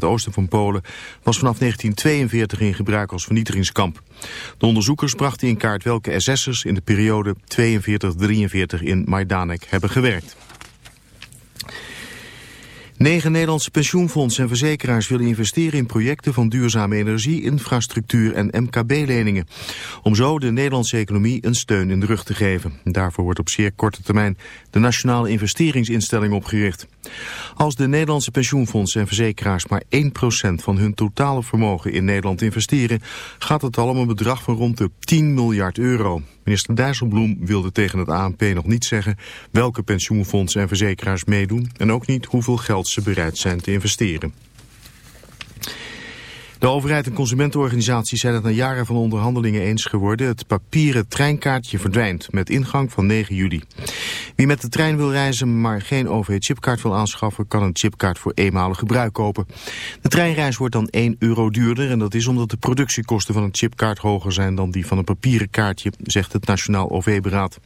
het oosten van Polen, was vanaf 1942 in gebruik als vernietigingskamp. De onderzoekers brachten in kaart welke SS'ers in de periode 42-43 in Majdanek hebben gewerkt. Negen Nederlandse pensioenfondsen en verzekeraars willen investeren in projecten van duurzame energie, infrastructuur en MKB-leningen. Om zo de Nederlandse economie een steun in de rug te geven. Daarvoor wordt op zeer korte termijn de Nationale Investeringsinstelling opgericht. Als de Nederlandse pensioenfondsen en verzekeraars maar 1% van hun totale vermogen in Nederland investeren, gaat het al om een bedrag van rond de 10 miljard euro. Minister Dijsselbloem wilde tegen het ANP nog niet zeggen welke pensioenfondsen en verzekeraars meedoen en ook niet hoeveel geld ze bereid zijn te investeren. De overheid en consumentenorganisaties zijn het na jaren van onderhandelingen eens geworden. Het papieren treinkaartje verdwijnt met ingang van 9 juli. Wie met de trein wil reizen maar geen OV-chipkaart wil aanschaffen... kan een chipkaart voor eenmalig gebruik kopen. De treinreis wordt dan 1 euro duurder... en dat is omdat de productiekosten van een chipkaart hoger zijn... dan die van een papieren kaartje, zegt het Nationaal OV-beraad.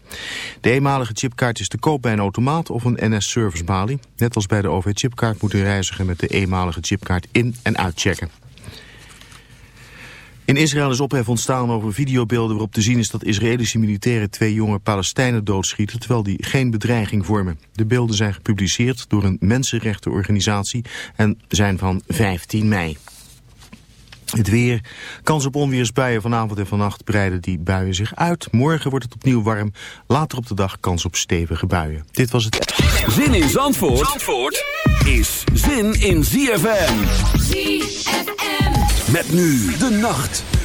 De eenmalige chipkaart is te koop bij een automaat of een NS-servicebalie. Net als bij de OV-chipkaart moet de reiziger met de eenmalige chipkaart in- en uitchecken. In Israël is ophef ontstaan over videobeelden waarop te zien is dat Israëlische militairen twee jonge Palestijnen doodschieten terwijl die geen bedreiging vormen. De beelden zijn gepubliceerd door een mensenrechtenorganisatie en zijn van 15 mei. Het weer. Kans op onweersbuien vanavond en vannacht breiden die buien zich uit. Morgen wordt het opnieuw warm. Later op de dag kans op stevige buien. Dit was het. Zin in Zandvoort, Zandvoort is zin in ZFM. ZFM. Met nu de nacht.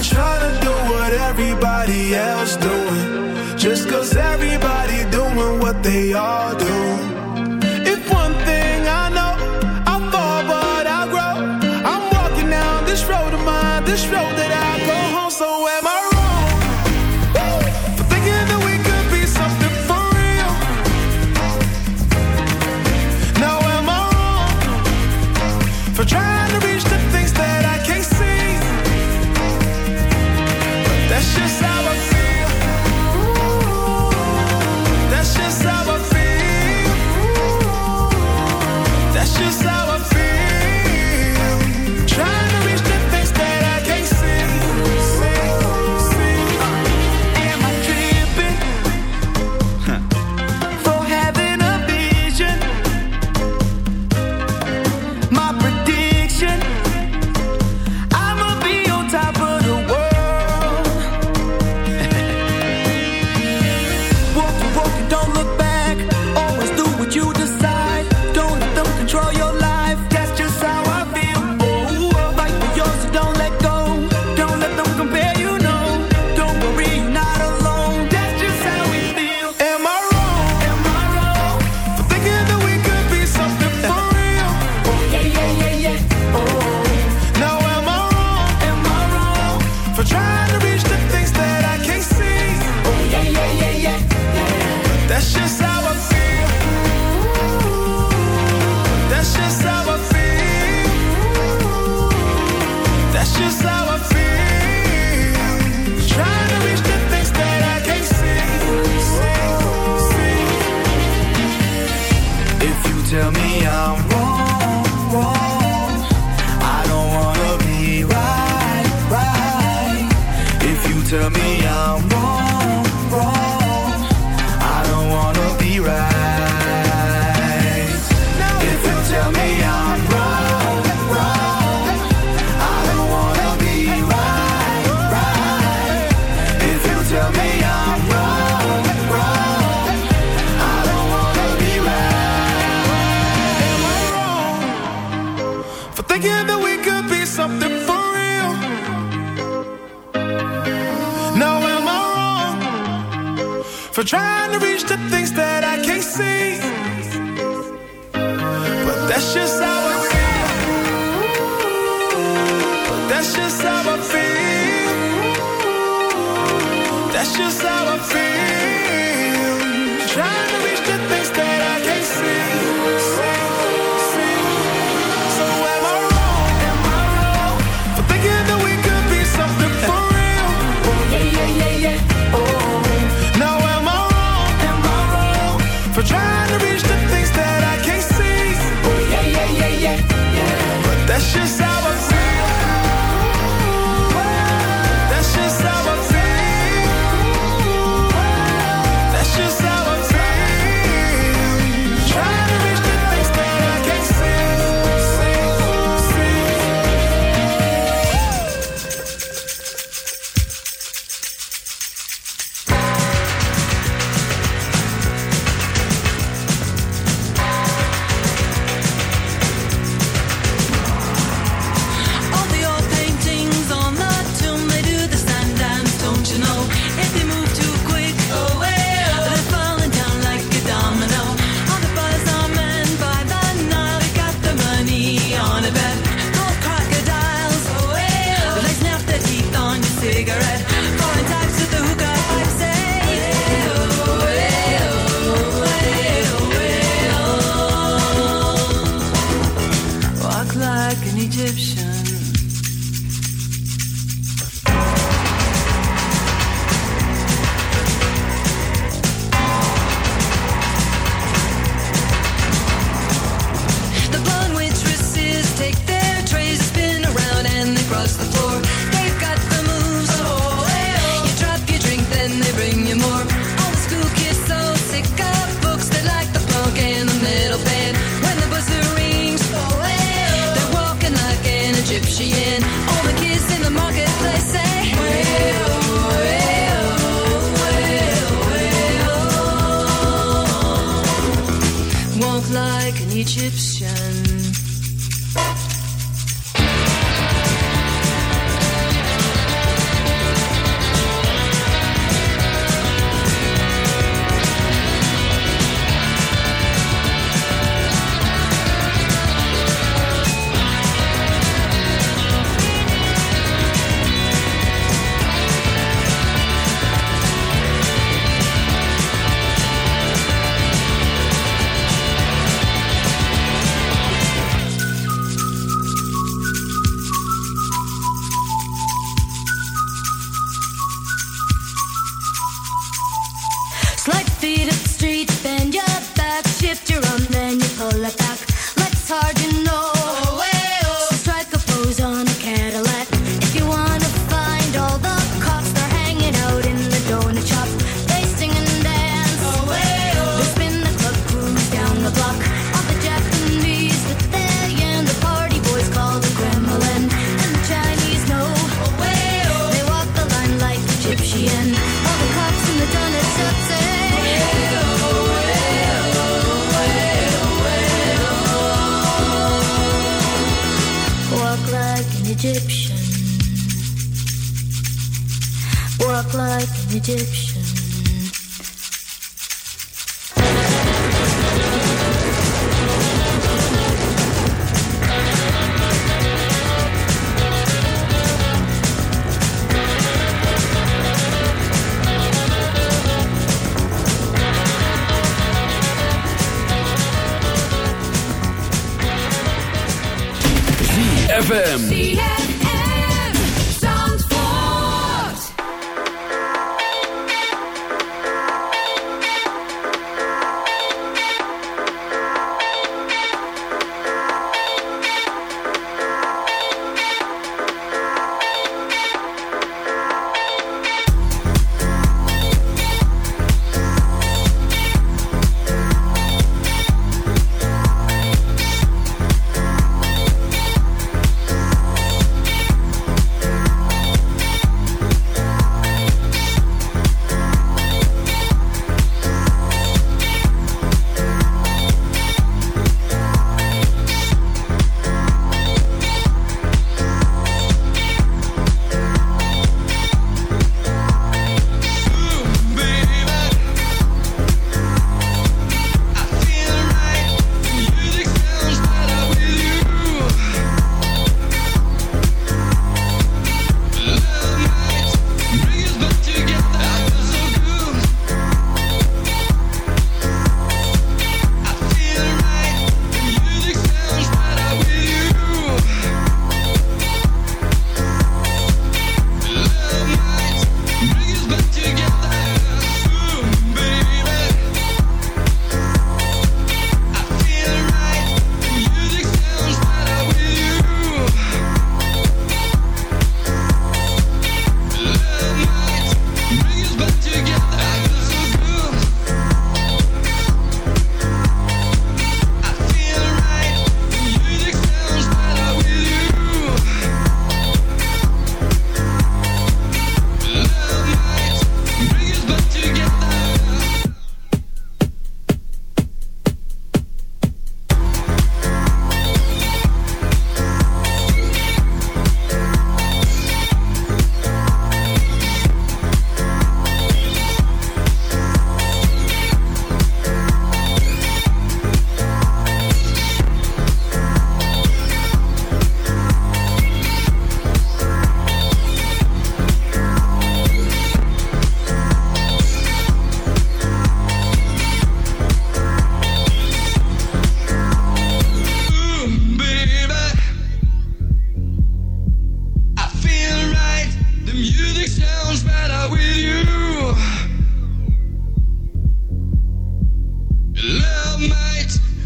been trying to do what everybody else doing. Just cause everybody doing what they all do. tell me I'm wrong, wrong.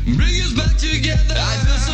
Music sounds better with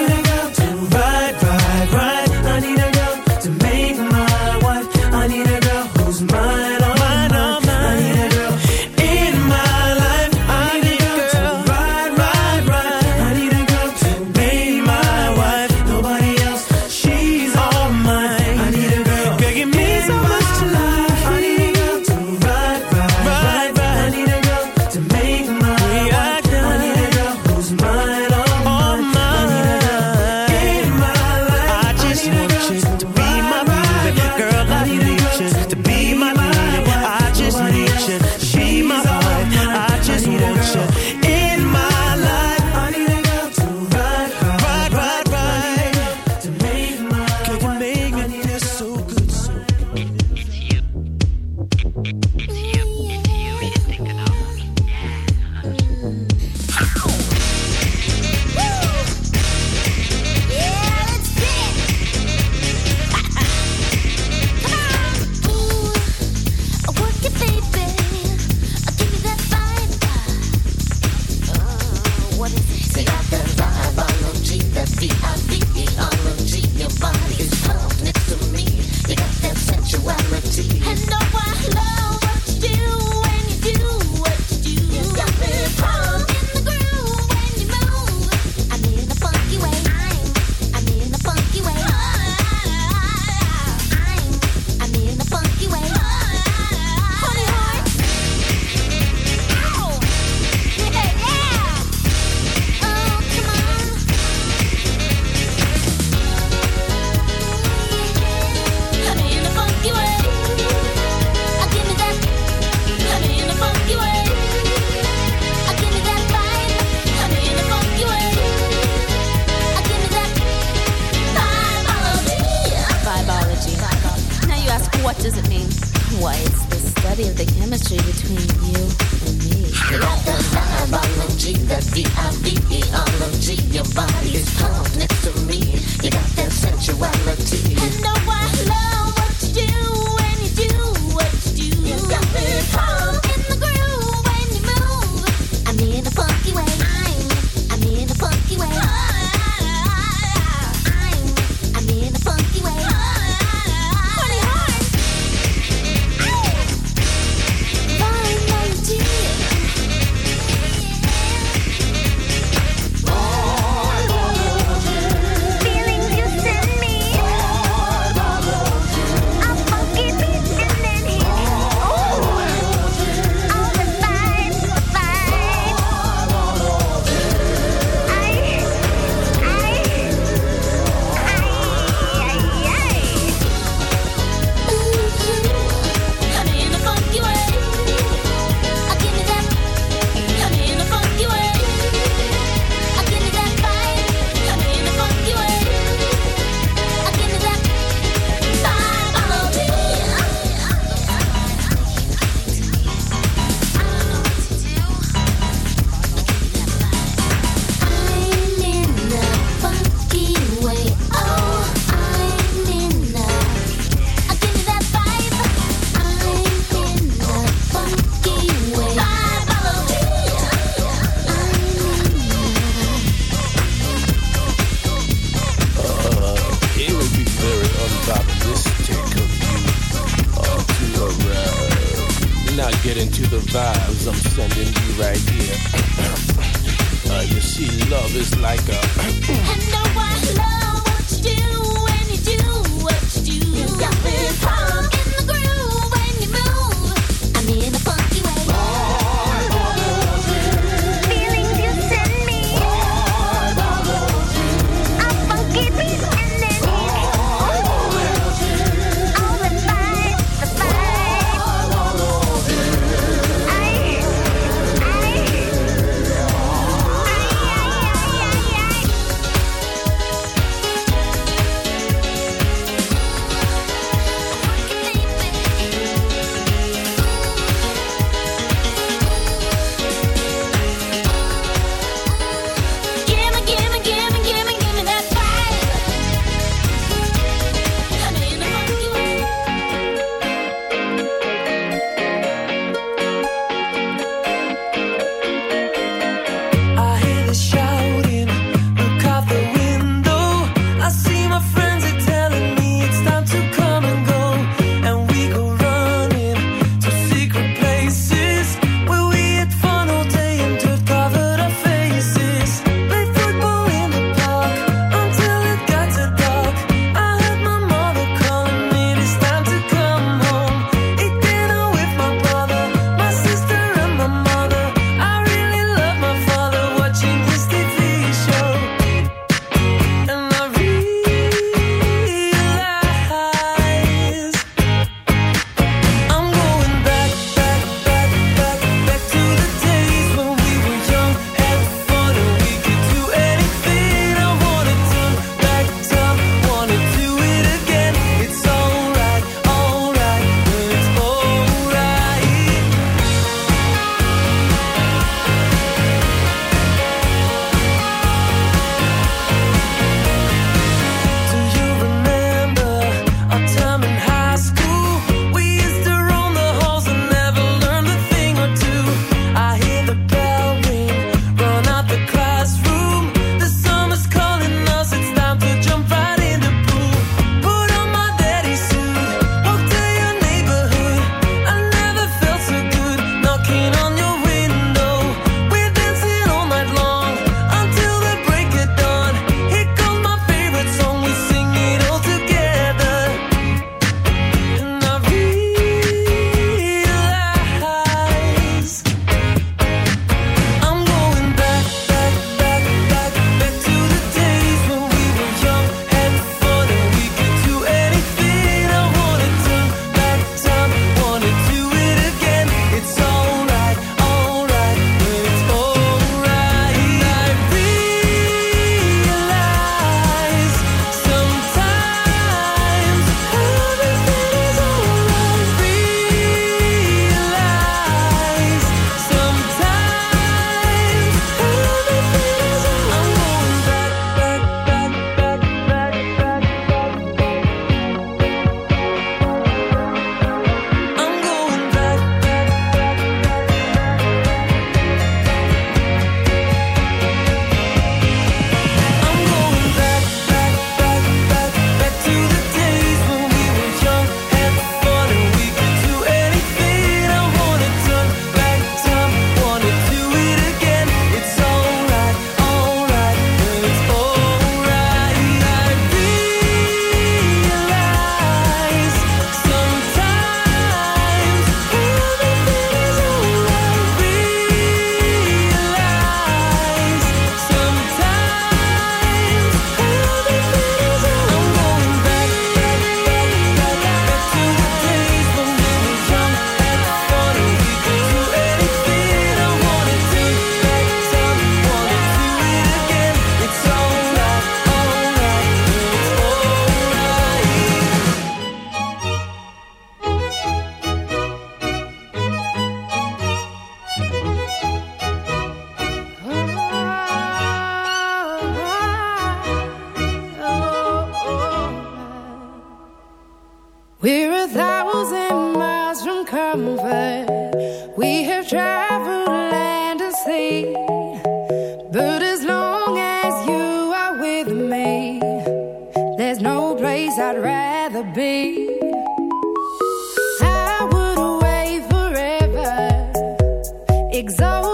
exalted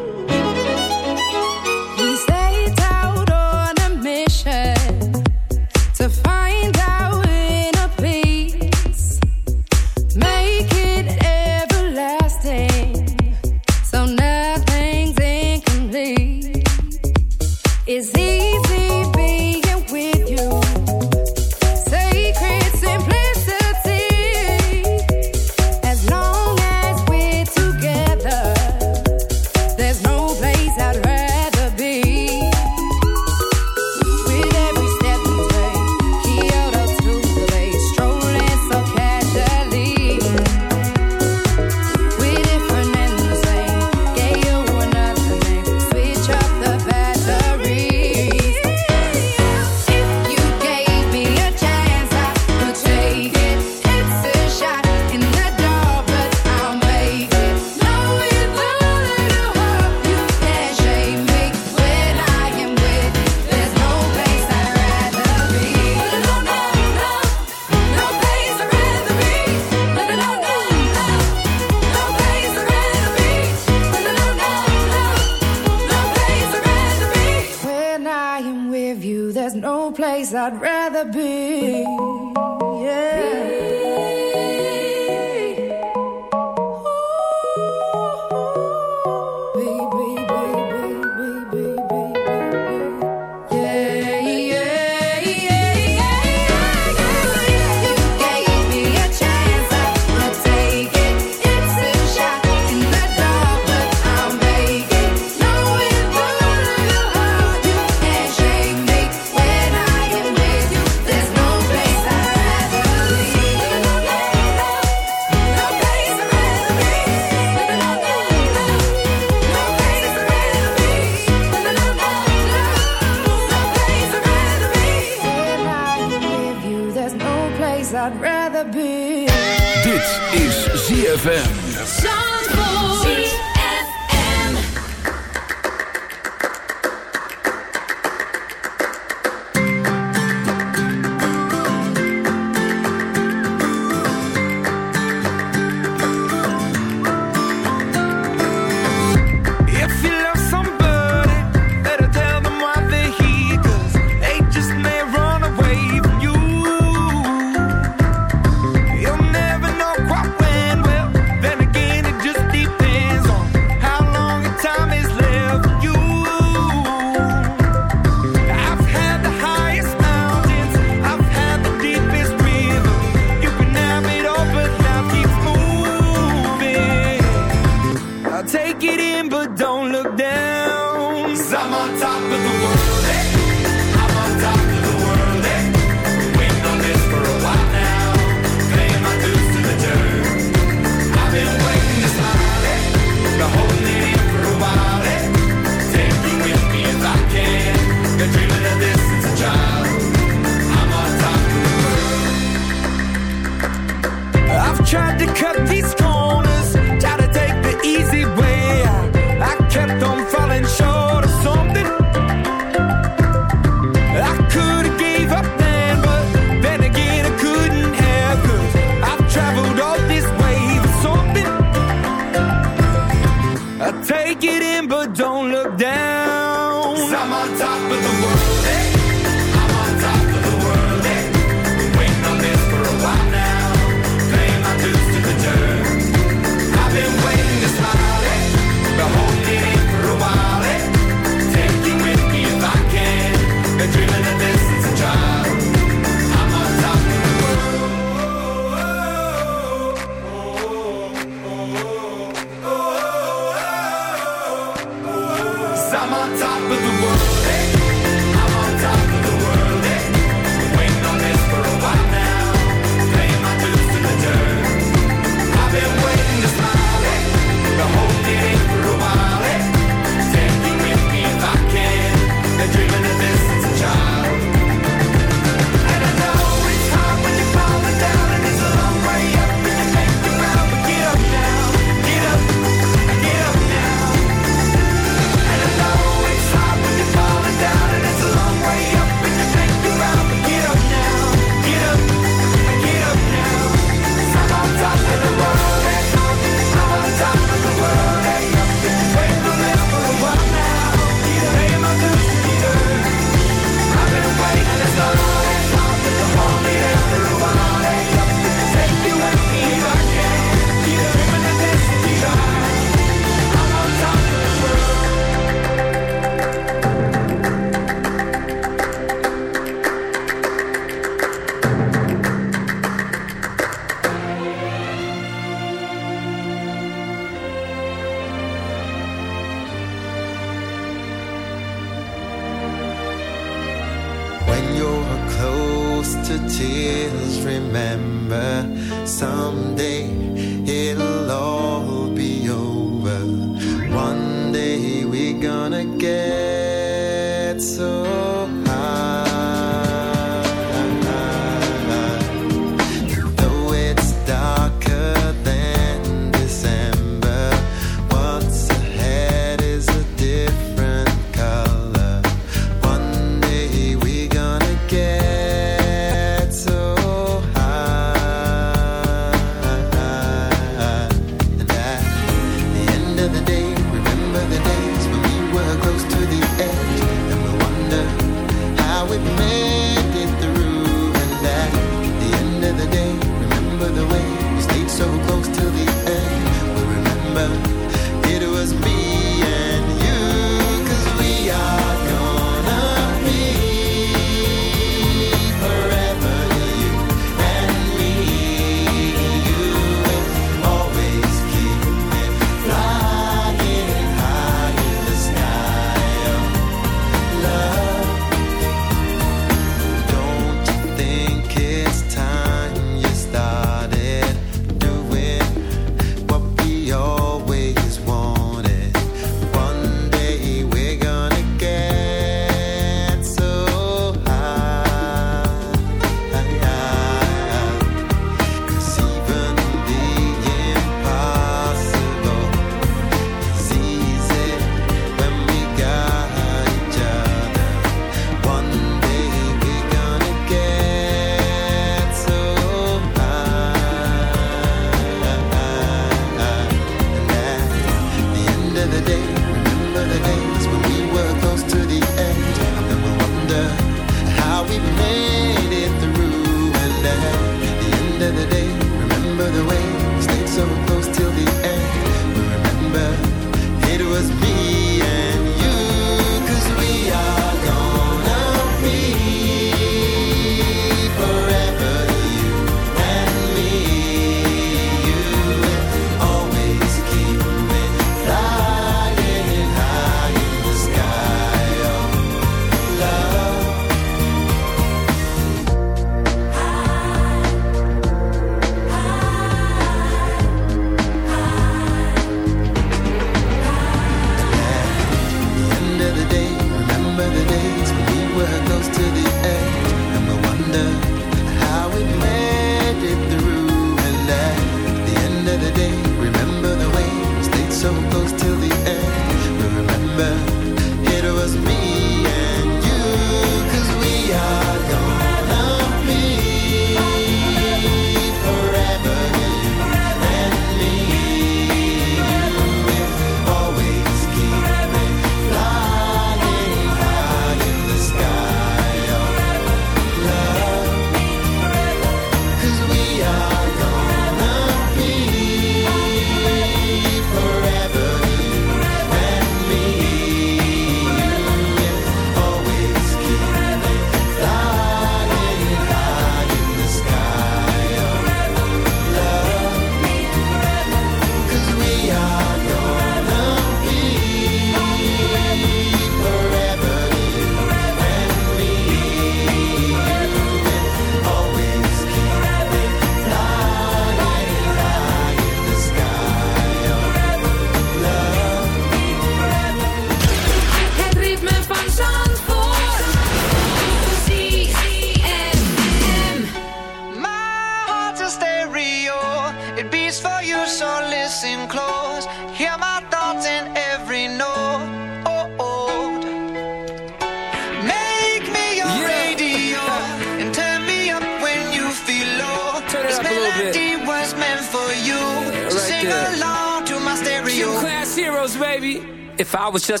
Was just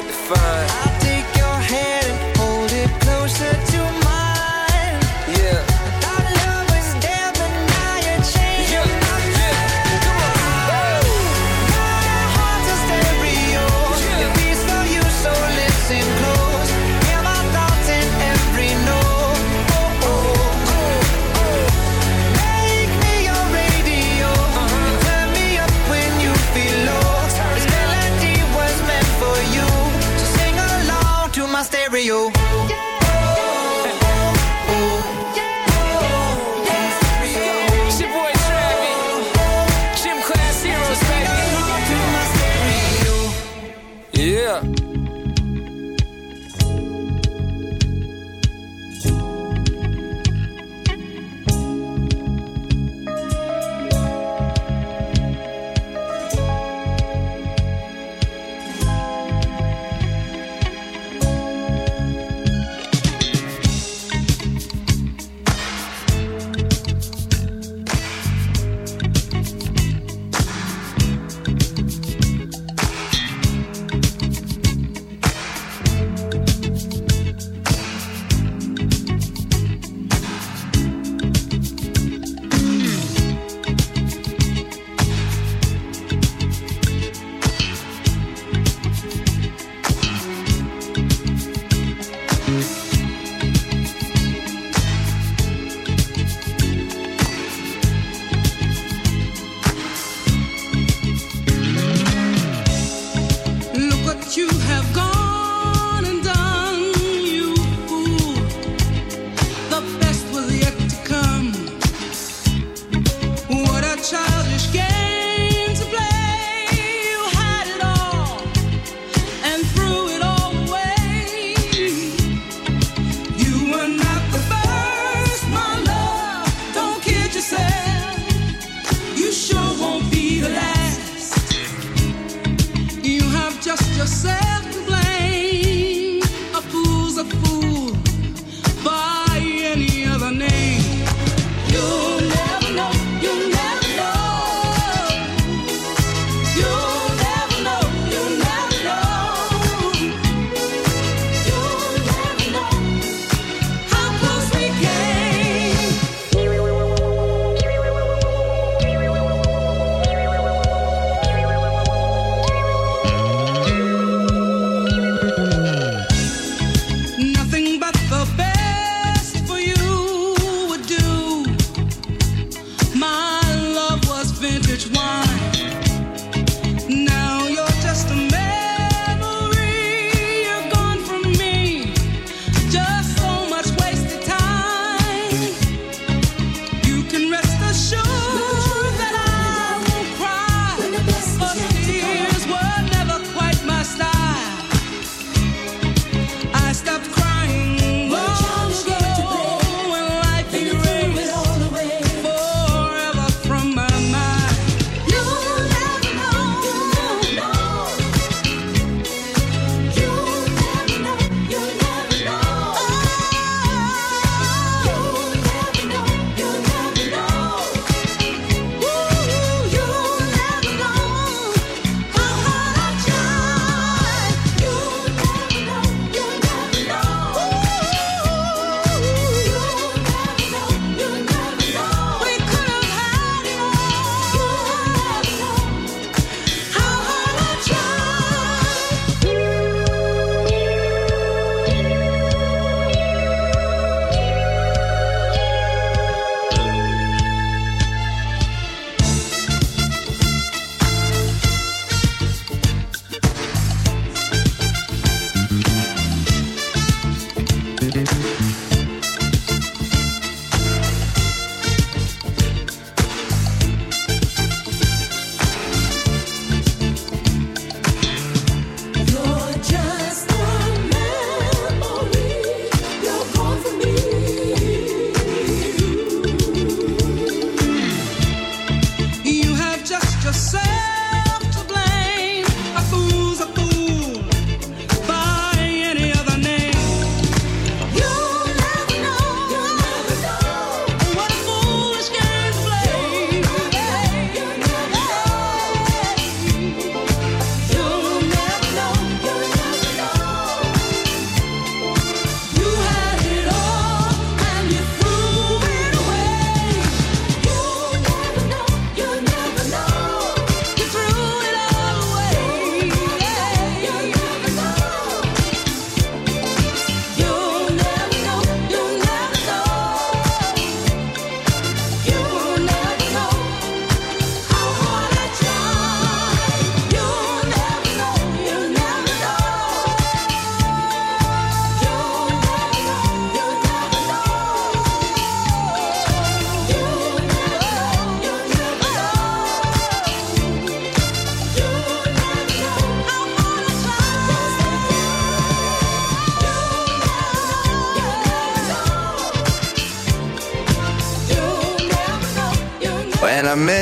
Hard to find.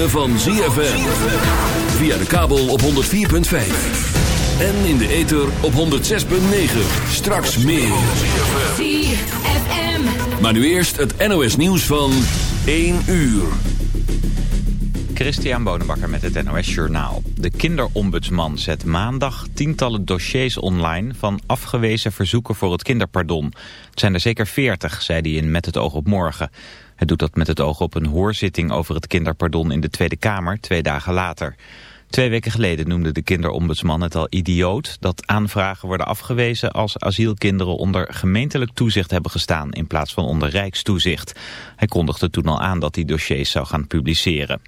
Ritme van ZFM. Via de kabel op 104.5. En in de ether op 106.9. Straks meer. ZFM. Maar nu eerst het NOS nieuws van 1 uur. Christian Bonenbakker met het NOS Journaal. De kinderombudsman zet maandag tientallen dossiers online... van afgewezen verzoeken voor het kinderpardon. Zijn er zeker veertig, zei hij in Met het oog op morgen. Hij doet dat met het oog op een hoorzitting over het kinderpardon... in de Tweede Kamer, twee dagen later. Twee weken geleden noemde de kinderombudsman het al idioot... dat aanvragen worden afgewezen als asielkinderen onder gemeentelijk toezicht hebben gestaan... in plaats van onder rijkstoezicht. Hij kondigde toen al aan dat hij dossiers zou gaan publiceren.